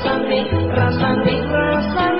Rasambi, Rasambi, Rasambi